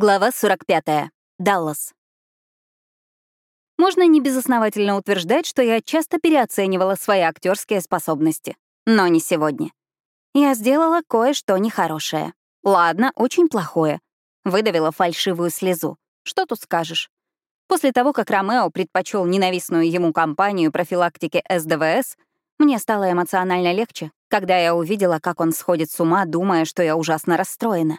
Глава 45. Даллас. Можно небезосновательно утверждать, что я часто переоценивала свои актерские способности. Но не сегодня. Я сделала кое-что нехорошее. Ладно, очень плохое. Выдавила фальшивую слезу. Что тут скажешь? После того, как Ромео предпочел ненавистную ему компанию профилактики СДВС, мне стало эмоционально легче, когда я увидела, как он сходит с ума, думая, что я ужасно расстроена.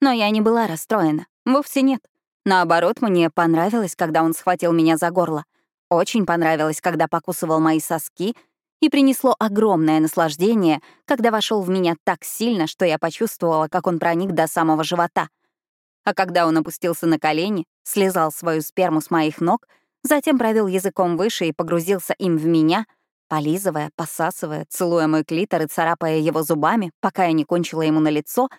Но я не была расстроена. Вовсе нет. Наоборот, мне понравилось, когда он схватил меня за горло. Очень понравилось, когда покусывал мои соски, и принесло огромное наслаждение, когда вошел в меня так сильно, что я почувствовала, как он проник до самого живота. А когда он опустился на колени, слезал свою сперму с моих ног, затем провел языком выше и погрузился им в меня, полизывая, посасывая, целуя мой клитор и царапая его зубами, пока я не кончила ему на лицо —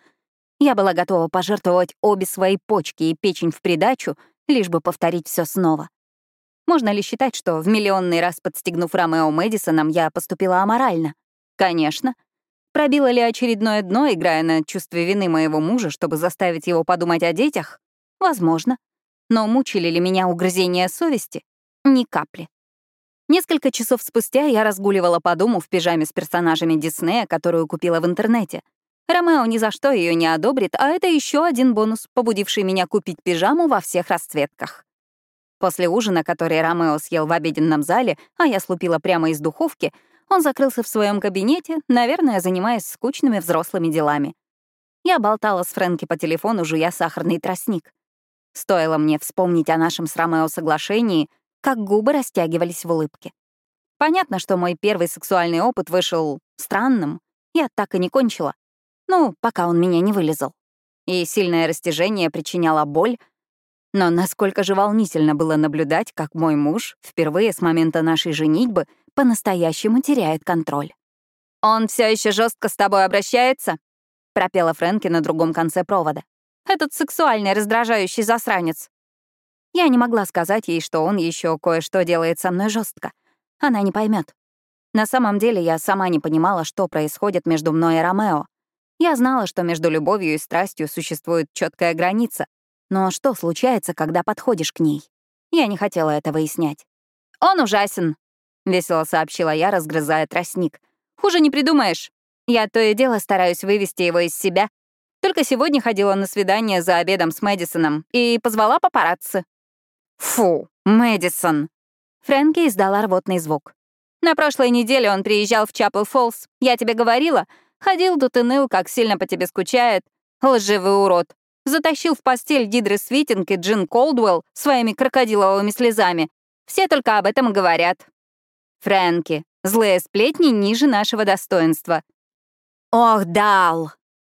я была готова пожертвовать обе свои почки и печень в придачу, лишь бы повторить все снова. Можно ли считать, что в миллионный раз подстегнув Ромео Мэдисоном, я поступила аморально? Конечно. Пробила ли очередное дно, играя на чувстве вины моего мужа, чтобы заставить его подумать о детях? Возможно. Но мучили ли меня угрызения совести? Ни капли. Несколько часов спустя я разгуливала по дому в пижаме с персонажами Диснея, которую купила в интернете — Ромео ни за что ее не одобрит, а это еще один бонус, побудивший меня купить пижаму во всех расцветках. После ужина, который Ромео съел в обеденном зале, а я слупила прямо из духовки, он закрылся в своем кабинете, наверное, занимаясь скучными взрослыми делами. Я болтала с Фрэнки по телефону, жуя сахарный тростник. Стоило мне вспомнить о нашем с Ромео соглашении, как губы растягивались в улыбке. Понятно, что мой первый сексуальный опыт вышел странным. Я так и не кончила. Ну, пока он меня не вылезал. И сильное растяжение причиняло боль. Но насколько же волнительно было наблюдать, как мой муж впервые с момента нашей женитьбы по-настоящему теряет контроль. «Он все еще жестко с тобой обращается?» — пропела Фрэнки на другом конце провода. «Этот сексуальный, раздражающий засранец». Я не могла сказать ей, что он еще кое-что делает со мной жестко. Она не поймет. На самом деле я сама не понимала, что происходит между мной и Ромео. Я знала, что между любовью и страстью существует четкая граница, но что случается, когда подходишь к ней? Я не хотела это выяснять. «Он ужасен», — весело сообщила я, разгрызая тростник. «Хуже не придумаешь. Я то и дело стараюсь вывести его из себя. Только сегодня ходила на свидание за обедом с Мэдисоном и позвала папарацци». «Фу, Мэдисон!» Фрэнки издала рвотный звук. «На прошлой неделе он приезжал в Чапл Фоллс. Я тебе говорила, Ходил тут и ныл, как сильно по тебе скучает. Лживый урод. Затащил в постель Дидры Свитинг и Джин Колдуэлл своими крокодиловыми слезами. Все только об этом говорят. Фрэнки, злые сплетни ниже нашего достоинства. Ох, Дал!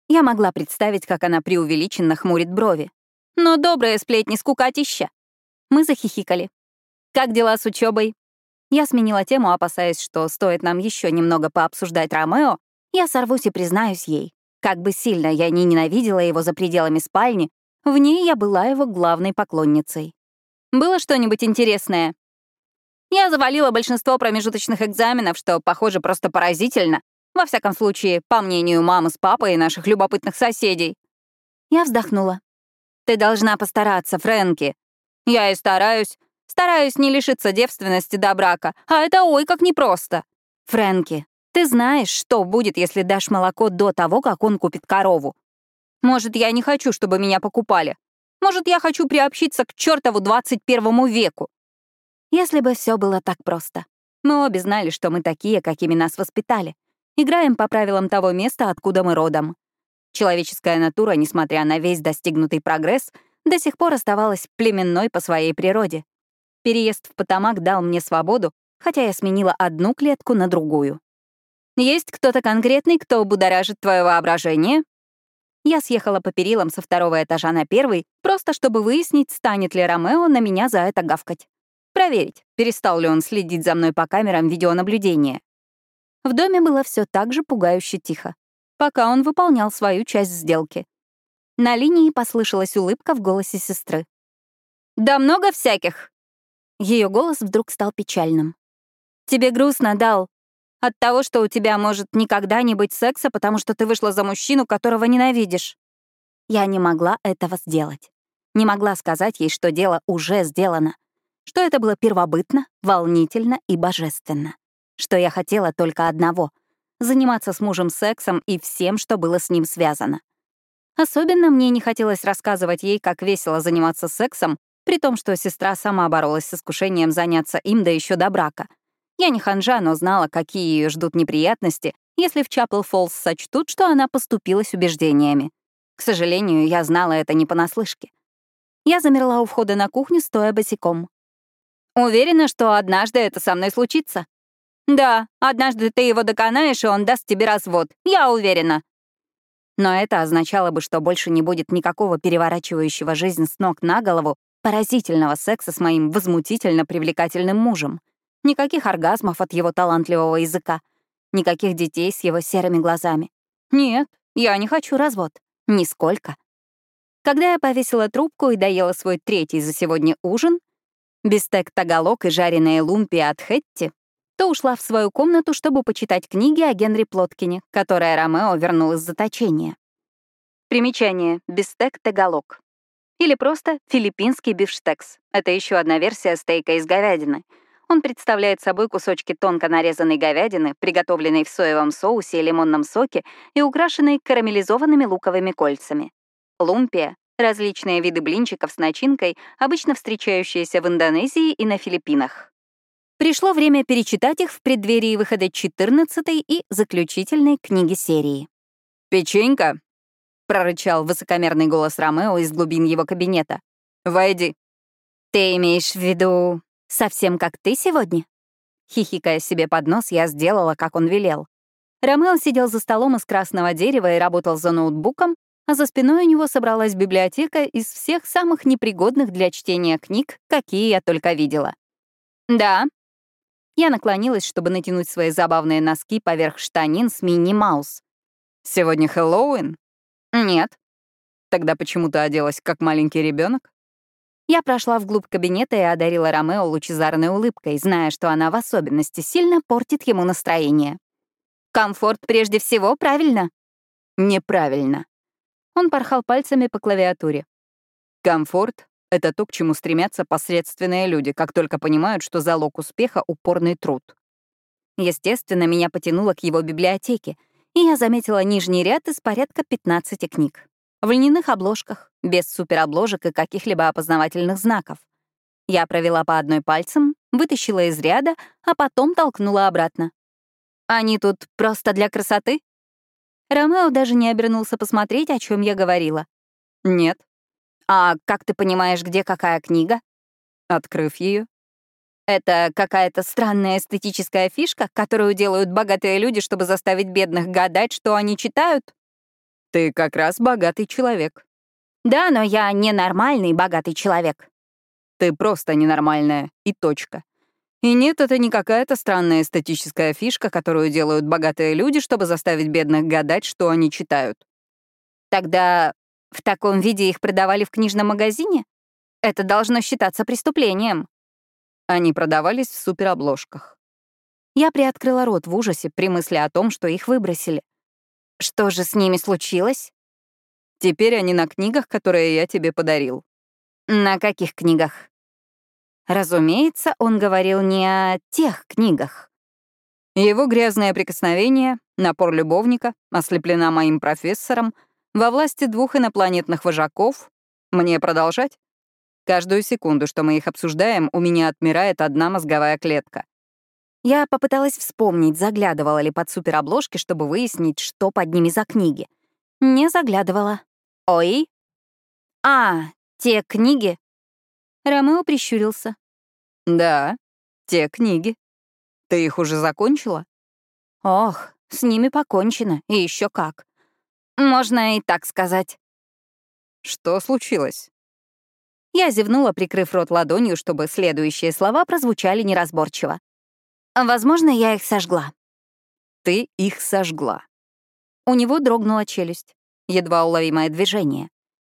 Я могла представить, как она преувеличенно хмурит брови. Но добрые сплетни скукатища. Мы захихикали. Как дела с учебой? Я сменила тему, опасаясь, что стоит нам еще немного пообсуждать Ромео, я сорвусь и признаюсь ей. Как бы сильно я ни ненавидела его за пределами спальни, в ней я была его главной поклонницей. Было что-нибудь интересное? Я завалила большинство промежуточных экзаменов, что, похоже, просто поразительно. Во всяком случае, по мнению мамы с папой и наших любопытных соседей. Я вздохнула. «Ты должна постараться, Фрэнки». «Я и стараюсь. Стараюсь не лишиться девственности до брака, а это ой как непросто». «Фрэнки, ты знаешь, что будет, если дашь молоко до того, как он купит корову. Может, я не хочу, чтобы меня покупали. Может, я хочу приобщиться к чертову 21 веку. Если бы все было так просто. Мы обе знали, что мы такие, какими нас воспитали. Играем по правилам того места, откуда мы родом. Человеческая натура, несмотря на весь достигнутый прогресс, до сих пор оставалась племенной по своей природе. Переезд в Потамак дал мне свободу, хотя я сменила одну клетку на другую. Есть кто-то конкретный, кто будоражит твое воображение?» Я съехала по перилам со второго этажа на первый, просто чтобы выяснить, станет ли Ромео на меня за это гавкать. Проверить, перестал ли он следить за мной по камерам видеонаблюдения. В доме было все так же пугающе тихо, пока он выполнял свою часть сделки. На линии послышалась улыбка в голосе сестры. «Да много всяких!» Ее голос вдруг стал печальным. «Тебе грустно, Дал. От того, что у тебя может никогда не быть секса, потому что ты вышла за мужчину, которого ненавидишь. Я не могла этого сделать. Не могла сказать ей, что дело уже сделано. Что это было первобытно, волнительно и божественно. Что я хотела только одного — заниматься с мужем сексом и всем, что было с ним связано. Особенно мне не хотелось рассказывать ей, как весело заниматься сексом, при том, что сестра сама боролась с искушением заняться им, да еще до брака. Я не ханжа, но знала, какие ее ждут неприятности, если в Чапл Фоллс сочтут, что она поступилась убеждениями. К сожалению, я знала это не понаслышке. Я замерла у входа на кухню, стоя босиком. «Уверена, что однажды это со мной случится?» «Да, однажды ты его доконаешь, и он даст тебе развод. Я уверена». Но это означало бы, что больше не будет никакого переворачивающего жизнь с ног на голову поразительного секса с моим возмутительно привлекательным мужем. Никаких оргазмов от его талантливого языка. Никаких детей с его серыми глазами. Нет, я не хочу развод. Нисколько. Когда я повесила трубку и доела свой третий за сегодня ужин, бистек тагалок и жареные лумпи от Хетти, то ушла в свою комнату, чтобы почитать книги о Генри Плоткине, которое Ромео вернул из заточения. Примечание. Бистек тагалок. Или просто филиппинский бифштекс. Это еще одна версия стейка из говядины. Он представляет собой кусочки тонко нарезанной говядины, приготовленной в соевом соусе и лимонном соке и украшенной карамелизованными луковыми кольцами. Лумпия — различные виды блинчиков с начинкой, обычно встречающиеся в Индонезии и на Филиппинах. Пришло время перечитать их в преддверии выхода 14 и заключительной книги серии. «Печенька!» — прорычал высокомерный голос Ромео из глубин его кабинета. «Войди». «Ты имеешь в виду совсем как ты сегодня?» Хихикая себе под нос, я сделала, как он велел. Ромео сидел за столом из красного дерева и работал за ноутбуком, а за спиной у него собралась библиотека из всех самых непригодных для чтения книг, какие я только видела. «Да». Я наклонилась, чтобы натянуть свои забавные носки поверх штанин с мини-маус. «Сегодня Хэллоуин?» «Нет». «Тогда почему ты оделась как маленький ребенок? Я прошла вглубь кабинета и одарила Ромео лучезарной улыбкой, зная, что она в особенности сильно портит ему настроение. «Комфорт прежде всего, правильно?» «Неправильно», он порхал пальцами по клавиатуре. Комфорт — это то, к чему стремятся посредственные люди, как только понимают, что залог успеха — упорный труд. Естественно, меня потянуло к его библиотеке, и я заметила нижний ряд из порядка 15 книг. В льняных обложках, без суперобложек и каких-либо опознавательных знаков. Я провела по одной пальцем, вытащила из ряда, а потом толкнула обратно. «Они тут просто для красоты?» Ромео даже не обернулся посмотреть, о чем я говорила. «Нет». «А как ты понимаешь, где какая книга?» Открыв ее. «Это какая-то странная эстетическая фишка, которую делают богатые люди, чтобы заставить бедных гадать, что они читают?» «Ты как раз богатый человек». «Да, но я ненормальный богатый человек». «Ты просто ненормальная, и точка. И нет, это не какая-то странная эстетическая фишка, которую делают богатые люди, чтобы заставить бедных гадать, что они читают. Тогда в таком виде их продавали в книжном магазине? Это должно считаться преступлением. Они продавались в суперобложках. Я приоткрыла рот в ужасе при мысли о том, что их выбросили. Что же с ними случилось? Теперь они на книгах, которые я тебе подарил. На каких книгах? Разумеется, он говорил не о тех книгах. Его грязное прикосновение, напор любовника, ослеплена моим профессором, во власти двух инопланетных вожаков. Мне продолжать? Каждую секунду, что мы их обсуждаем, у меня отмирает одна мозговая клетка. Я попыталась вспомнить, заглядывала ли под суперобложки, чтобы выяснить, что под ними за книги. Не заглядывала. Ой. А, те книги, Ромео прищурился. «Да, те книги. Ты их уже закончила?» «Ох, с ними покончено, и еще как. Можно и так сказать». «Что случилось?» Я зевнула, прикрыв рот ладонью, чтобы следующие слова прозвучали неразборчиво. «Возможно, я их сожгла». «Ты их сожгла». У него дрогнула челюсть. Едва уловимое движение.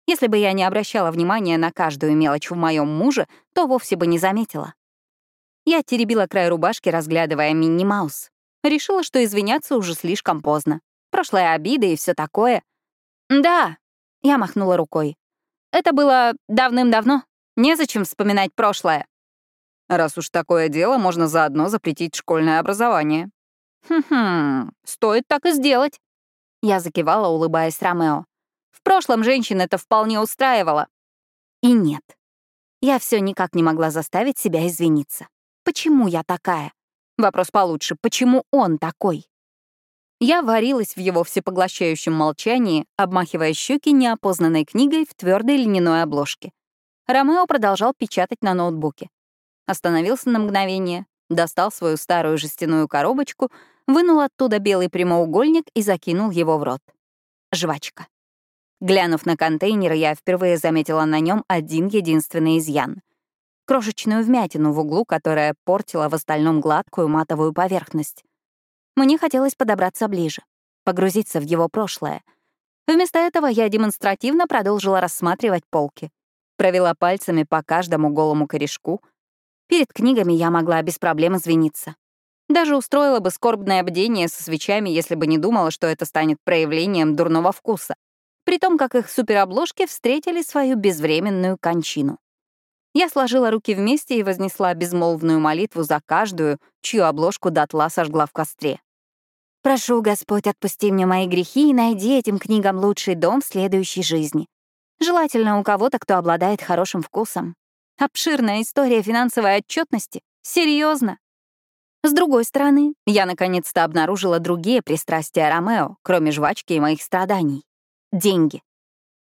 Если бы я не обращала внимания на каждую мелочь в моем муже, то вовсе бы не заметила. Я теребила край рубашки, разглядывая Минни-Маус. Решила, что извиняться уже слишком поздно. Прошлая обида и все такое. «Да», — я махнула рукой. Это было давным-давно. Незачем вспоминать прошлое. Раз уж такое дело, можно заодно запретить школьное образование. Хм-хм, стоит так и сделать. Я закивала, улыбаясь Ромео. В прошлом женщин это вполне устраивало. И нет. Я все никак не могла заставить себя извиниться. Почему я такая? Вопрос получше. Почему он такой? Я варилась в его всепоглощающем молчании, обмахивая щеки неопознанной книгой в твердой льняной обложке. Ромео продолжал печатать на ноутбуке. Остановился на мгновение, достал свою старую жестяную коробочку, вынул оттуда белый прямоугольник и закинул его в рот. Жвачка. Глянув на контейнер, я впервые заметила на нем один единственный изъян. Крошечную вмятину в углу, которая портила в остальном гладкую матовую поверхность. Мне хотелось подобраться ближе, погрузиться в его прошлое. Вместо этого я демонстративно продолжила рассматривать полки. Провела пальцами по каждому голому корешку. Перед книгами я могла без проблем извиниться. Даже устроила бы скорбное бдение со свечами, если бы не думала, что это станет проявлением дурного вкуса, при том, как их суперобложки встретили свою безвременную кончину. Я сложила руки вместе и вознесла безмолвную молитву за каждую, чью обложку дотла сожгла в костре. Прошу, Господь, отпусти мне мои грехи и найди этим книгам лучший дом в следующей жизни. Желательно у кого-то, кто обладает хорошим вкусом. Обширная история финансовой отчетности. Серьезно. С другой стороны, я наконец-то обнаружила другие пристрастия Ромео, кроме жвачки и моих страданий. Деньги.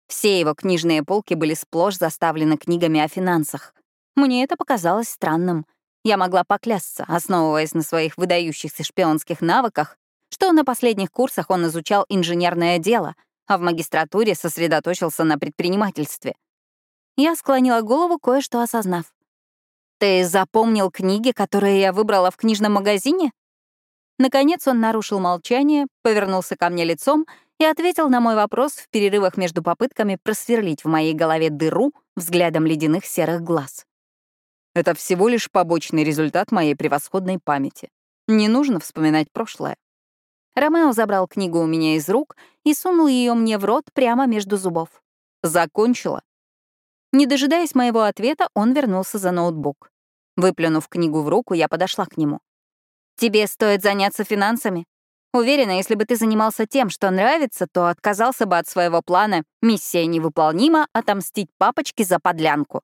Все его книжные полки были сплошь заставлены книгами о финансах. Мне это показалось странным. Я могла поклясться, основываясь на своих выдающихся шпионских навыках, что на последних курсах он изучал инженерное дело, а в магистратуре сосредоточился на предпринимательстве. Я склонила голову, кое-что осознав. «Ты запомнил книги, которые я выбрала в книжном магазине?» Наконец он нарушил молчание, повернулся ко мне лицом и ответил на мой вопрос в перерывах между попытками просверлить в моей голове дыру взглядом ледяных серых глаз. Это всего лишь побочный результат моей превосходной памяти. Не нужно вспоминать прошлое. Ромео забрал книгу у меня из рук и сунул ее мне в рот прямо между зубов. Закончила. Не дожидаясь моего ответа, он вернулся за ноутбук. Выплюнув книгу в руку, я подошла к нему. «Тебе стоит заняться финансами. Уверена, если бы ты занимался тем, что нравится, то отказался бы от своего плана «Миссия невыполнима» отомстить папочке за подлянку».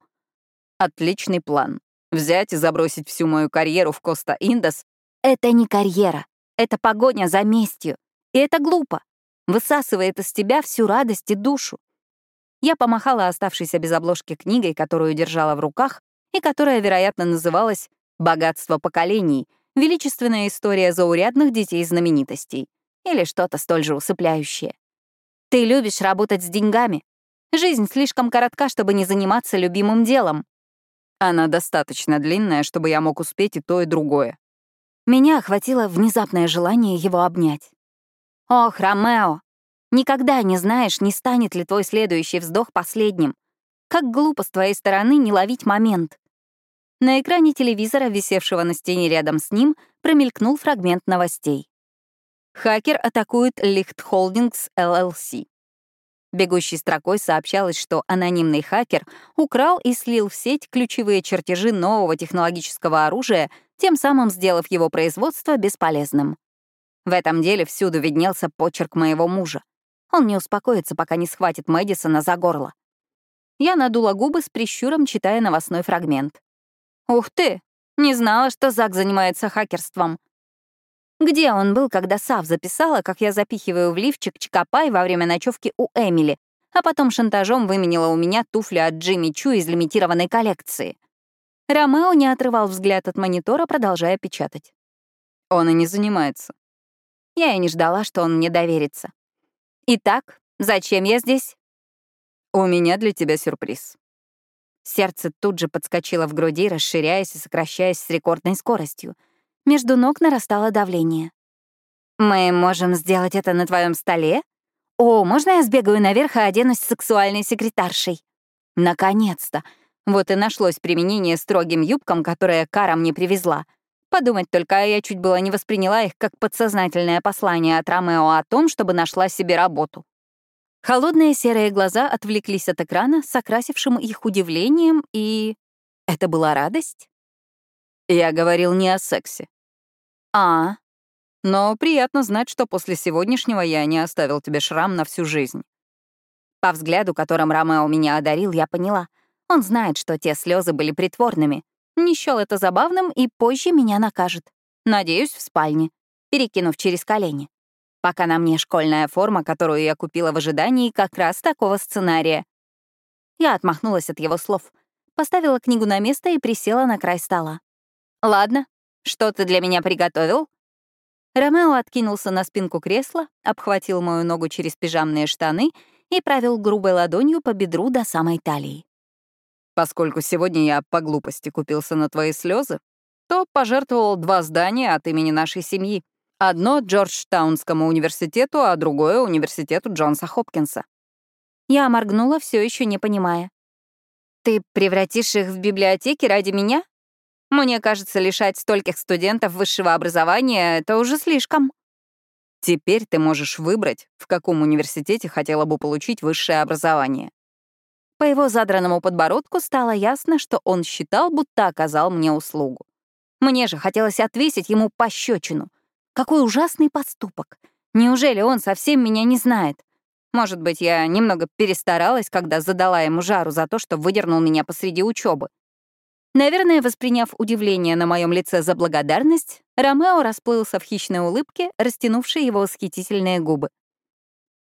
Отличный план. Взять и забросить всю мою карьеру в Коста-Индос — это не карьера. Это погоня за местью. И это глупо. Высасывает из тебя всю радость и душу. Я помахала оставшейся без обложки книгой, которую держала в руках, и которая, вероятно, называлась «Богатство поколений», величественная история заурядных детей-знаменитостей или что-то столь же усыпляющее. Ты любишь работать с деньгами. Жизнь слишком коротка, чтобы не заниматься любимым делом. Она достаточно длинная, чтобы я мог успеть и то, и другое. Меня охватило внезапное желание его обнять. «Ох, Ромео, никогда не знаешь, не станет ли твой следующий вздох последним. Как глупо с твоей стороны не ловить момент». На экране телевизора, висевшего на стене рядом с ним, промелькнул фрагмент новостей. Хакер атакует Licht Holdings LLC. Бегущей строкой сообщалось, что анонимный хакер украл и слил в сеть ключевые чертежи нового технологического оружия, тем самым сделав его производство бесполезным. В этом деле всюду виднелся почерк моего мужа. Он не успокоится, пока не схватит Мэдисона за горло. Я надула губы с прищуром, читая новостной фрагмент. «Ух ты! Не знала, что Зак занимается хакерством. Где он был, когда Сав записала, как я запихиваю в лифчик Чикопай во время ночевки у Эмили, а потом шантажом выменила у меня туфли от Джимми Чу из лимитированной коллекции? Ромео не отрывал взгляд от монитора, продолжая печатать. Он и не занимается. Я и не ждала, что он мне доверится. Итак, зачем я здесь? У меня для тебя сюрприз. Сердце тут же подскочило в груди, расширяясь и сокращаясь с рекордной скоростью — между ног нарастало давление. «Мы можем сделать это на твоем столе? О, можно я сбегаю наверх и оденусь сексуальной секретаршей?» Наконец-то! Вот и нашлось применение строгим юбкам, которые Кара мне привезла. Подумать только, а я чуть было не восприняла их как подсознательное послание от Ромео о том, чтобы нашла себе работу. Холодные серые глаза отвлеклись от экрана с их удивлением, и... Это была радость? Я говорил не о сексе. А, Но приятно знать, что после сегодняшнего я не оставил тебе шрам на всю жизнь. по взгляду, которым Ромео меня одарил, я поняла. Он знает, что те слезы были притворными. Не счел это забавным и позже меня накажет. Надеюсь, в спальне, перекинув через колени. Пока на мне школьная форма, которую я купила в ожидании как раз такого сценария. Я отмахнулась от его слов, поставила книгу на место и присела на край стола. «Ладно, что ты для меня приготовил?» Ромео откинулся на спинку кресла, обхватил мою ногу через пижамные штаны и провел грубой ладонью по бедру до самой талии. Поскольку сегодня я по глупости купился на твои слезы, то пожертвовал два здания от имени нашей семьи. Одно — Джорджтаунскому университету, а другое — университету Джонса Хопкинса. Я моргнула, все еще не понимая. «Ты превратишь их в библиотеки ради меня? Мне кажется, лишать стольких студентов высшего образования — это уже слишком». Теперь ты можешь выбрать, в каком университете хотела бы получить высшее образование. По его задранному подбородку стало ясно, что он считал, будто оказал мне услугу. Мне же хотелось отвесить ему пощечину. Какой ужасный поступок. Неужели он совсем меня не знает? Может быть, я немного перестаралась, когда задала ему жару за то, что выдернул меня посреди учебы. Наверное, восприняв удивление на моем лице за благодарность, Ромео расплылся в хищной улыбке, растянувшей его восхитительные губы.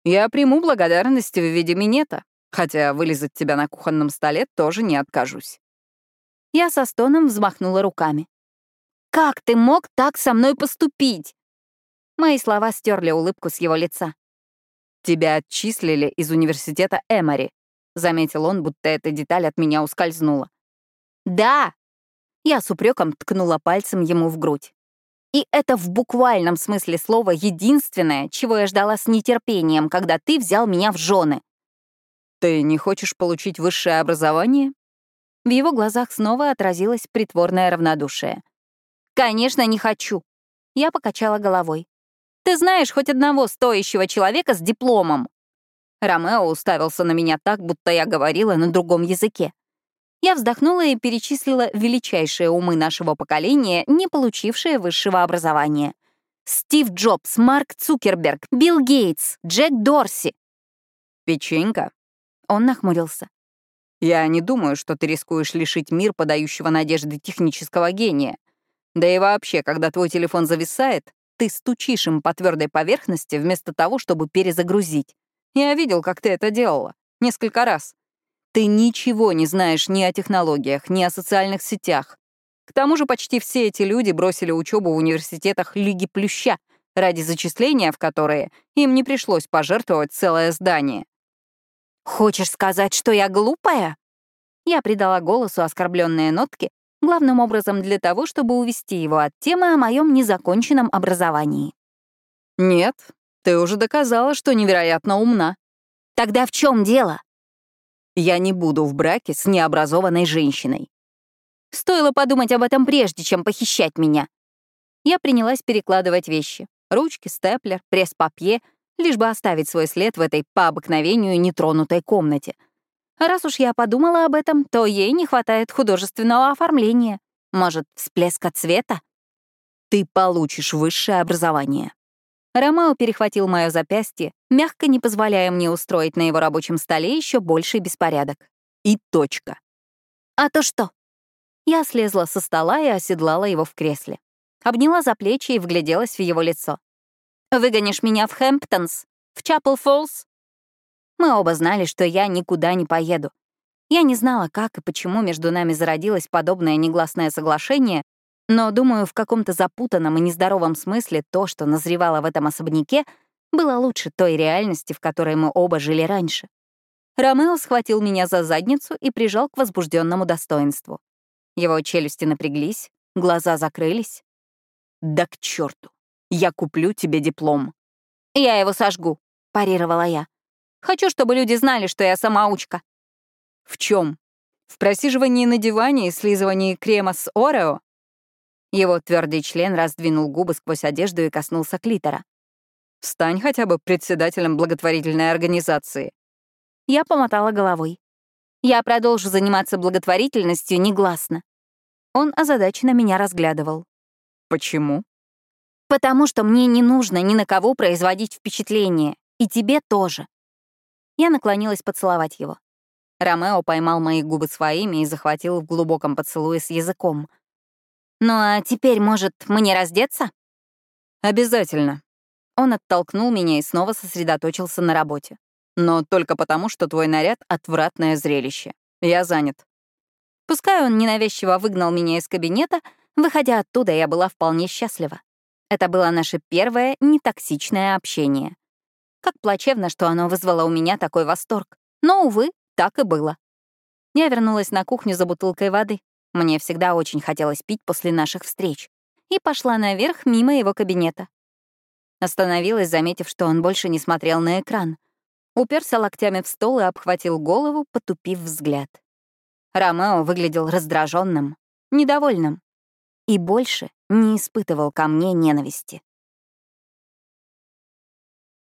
Я приму благодарность в виде минета, хотя вылезать тебя на кухонном столе тоже не откажусь. Я со стоном взмахнула руками. «Как ты мог так со мной поступить?» Мои слова стерли улыбку с его лица. Тебя отчислили из университета Эмори, заметил он, будто эта деталь от меня ускользнула. «Да!» Я с упреком ткнула пальцем ему в грудь. И это в буквальном смысле слова единственное, чего я ждала с нетерпением, когда ты взял меня в жены. Ты не хочешь получить высшее образование? В его глазах снова отразилось притворное равнодушие. «Конечно, не хочу!» Я покачала головой. «Ты знаешь хоть одного стоящего человека с дипломом?» Ромео уставился на меня так, будто я говорила на другом языке. Я вздохнула и перечислила величайшие умы нашего поколения, не получившие высшего образования. Стив Джобс, Марк Цукерберг, Билл Гейтс, Джек Дорси. Печенька. Он нахмурился. Я не думаю, что ты рискуешь лишить мир подающего надежды технического гения. Да и вообще, когда твой телефон зависает, ты стучишь им по твердой поверхности вместо того, чтобы перезагрузить. Я видел, как ты это делала. Несколько раз. Ты ничего не знаешь ни о технологиях, ни о социальных сетях. К тому же почти все эти люди бросили учебу в университетах Лиги Плюща, ради зачисления в которые им не пришлось пожертвовать целое здание. «Хочешь сказать, что я глупая?» Я придала голосу оскорбленные нотки, главным образом для того, чтобы увести его от темы о моем незаконченном образовании. «Нет, ты уже доказала, что невероятно умна». «Тогда в чем дело?» Я не буду в браке с необразованной женщиной. Стоило подумать об этом прежде, чем похищать меня. Я принялась перекладывать вещи. Ручки, степлер, пресс-папье, лишь бы оставить свой след в этой по обыкновению нетронутой комнате. Раз уж я подумала об этом, то ей не хватает художественного оформления. Может, всплеска цвета? Ты получишь высшее образование. Ромео перехватил мое запястье, мягко не позволяя мне устроить на его рабочем столе еще больший беспорядок. И точка. А то что? Я слезла со стола и оседлала его в кресле. Обняла за плечи и вгляделась в его лицо. «Выгонишь меня в Хэмптонс? В Чапл-Фоллс?» Мы оба знали, что я никуда не поеду. Я не знала, как и почему между нами зародилось подобное негласное соглашение, но, думаю, в каком-то запутанном и нездоровом смысле то, что назревало в этом особняке, было лучше той реальности, в которой мы оба жили раньше. Ромео схватил меня за задницу и прижал к возбужденному достоинству. Его челюсти напряглись, глаза закрылись. «Да к черту! Я куплю тебе диплом!» «Я его сожгу», — парировала я. «Хочу, чтобы люди знали, что я самоучка». «В чем? В просиживании на диване и слизывании крема с Орео?» Его твердый член раздвинул губы сквозь одежду и коснулся клитора. Стань хотя бы председателем благотворительной организации. Я помотала головой. Я продолжу заниматься благотворительностью негласно. Он озадаченно меня разглядывал. Почему? Потому что мне не нужно ни на кого производить впечатление. И тебе тоже. Я наклонилась поцеловать его. Ромео поймал мои губы своими и захватил в глубоком поцелуе с языком. «Ну а теперь, может, мне раздеться?» «Обязательно». Он оттолкнул меня и снова сосредоточился на работе. «Но только потому, что твой наряд — отвратное зрелище. Я занят». Пускай он ненавязчиво выгнал меня из кабинета, выходя оттуда, я была вполне счастлива. Это было наше первое нетоксичное общение. Как плачевно, что оно вызвало у меня такой восторг. Но, увы, так и было. Я вернулась на кухню за бутылкой воды. Мне всегда очень хотелось пить после наших встреч. И пошла наверх мимо его кабинета. Остановилась, заметив, что он больше не смотрел на экран. Уперся локтями в стол и обхватил голову, потупив взгляд. Ромео выглядел раздраженным, недовольным и больше не испытывал ко мне ненависти.